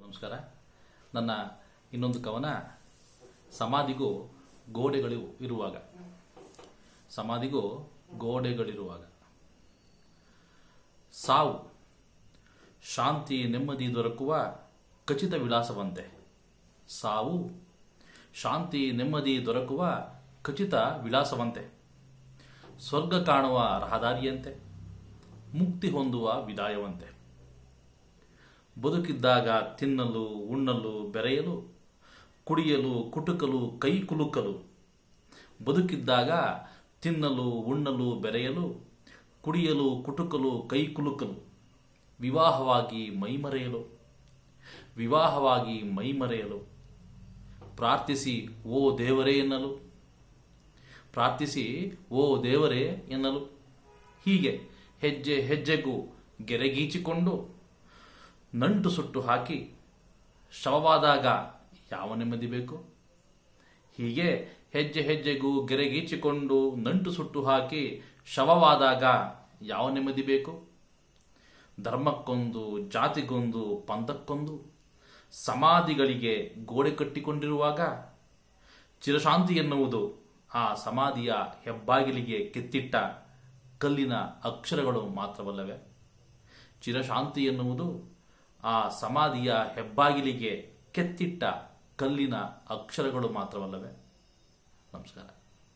ನಮಸ್ಕಾರ. ನನ್ನ ಇನ್ನೊಂದು ಕವನ, ಸಮಾಧಿಗೂ ಗೋಡೆಗಳು ಇರುವಾಗ. ಸಮಾಧಿಗೂ ಗೋಡೆಗಳಿರುವಾಗ. ಸಾವು, ಶಾಂತಿ, ನೆಮ್ಮದಿ ದೊರಕುವ ಖಚಿತ ವಿಳಾಸವಂತೆ. ಸಾವು, ಶಾಂತಿ, ನೆಮ್ಮದಿ ದೊರಕುವ ಖಚಿತ ವಿಳಾಸವಂತೆ. ಸ್ವರ್ಗ ಕಾಣುವ ರಹದಾರಿಯಂತೆ, ಮುಕ್ತಿ ಹೊಂದುವ ವಿದಾಯವಂತೆ. ಬದುಕಿದ್ದಾಗ ತಿನ್ನಲು, ಉಣ್ಣಲು, ಬೆರೆಯಲು, ಕುಡಿಯಲು, ಕುಟುಕಲು, ಕೈ ಕುಲುಕಲು. ಬದುಕಿದ್ದಾಗ ತಿನ್ನಲು, ಉಣ್ಣಲು, ಬೆರೆಯಲು, ಕುಡಿಯಲು, ಕುಟುಕಲು, ಕೈ ಕುಲುಕಲು. ವಿವಾಹವಾಗಿ ಮೈಮರೆಯಲು. ವಿವಾಹವಾಗಿ ಮೈಮರೆಯಲು. ಪ್ರಾರ್ಥಿಸಿ, ಓ ದೇವರೇ ಎನ್ನಲು. ಪ್ರಾರ್ಥಿಸಿ, ಓ ದೇವರೇ ಎನ್ನಲು. ಹೀಗೆ ಹೆಜ್ಜೆ ಹೆಜ್ಜೆಗೂ ಗೆರೆಗೀಚಿಕೊಂಡು ನಂಟು ಸುಟ್ಟು ಹಾಕಿ ಶವವಾದಾಗ ಯಾವ ನೆಮ್ಮದಿ ಬೇಕು? ಹೀಗೆ ಹೆಜ್ಜೆ ಹೆಜ್ಜೆಗೂ ಗೆರೆಗೀಚಿಕೊಂಡು ನಂಟು ಸುಟ್ಟು ಹಾಕಿ ಶವವಾದಾಗ ಯಾವ ನೆಮ್ಮದಿ ಬೇಕು? ಧರ್ಮಕ್ಕೊಂದು, ಜಾತಿಗೊಂದು, ಪಂಥಕ್ಕೊಂದು, ಸಮಾಧಿಗಳಿಗೆ ಗೋಡೆ ಕಟ್ಟಿಕೊಂಡಿರುವಾಗ ಚಿರಶಾಂತಿ ಎನ್ನುವುದು ಆ ಸಮಾಧಿಯ ಹೆಬ್ಬಾಗಿಲಿಗೆ ಕೆತ್ತಿಟ್ಟ ಕಲ್ಲಿನ ಅಕ್ಷರಗಳು ಮಾತ್ರವಲ್ಲವೇ? ಚಿರಶಾಂತಿ ಎನ್ನುವುದು ಆ ಸಮಾಧಿಯ ಹೆಬ್ಬಾಗಿಲಿಗೆ ಕೆತ್ತಿಟ್ಟ ಕಲ್ಲಿನ ಅಕ್ಷರಗಳು ಮಾತ್ರವಲ್ಲವೇ? ನಮಸ್ಕಾರ.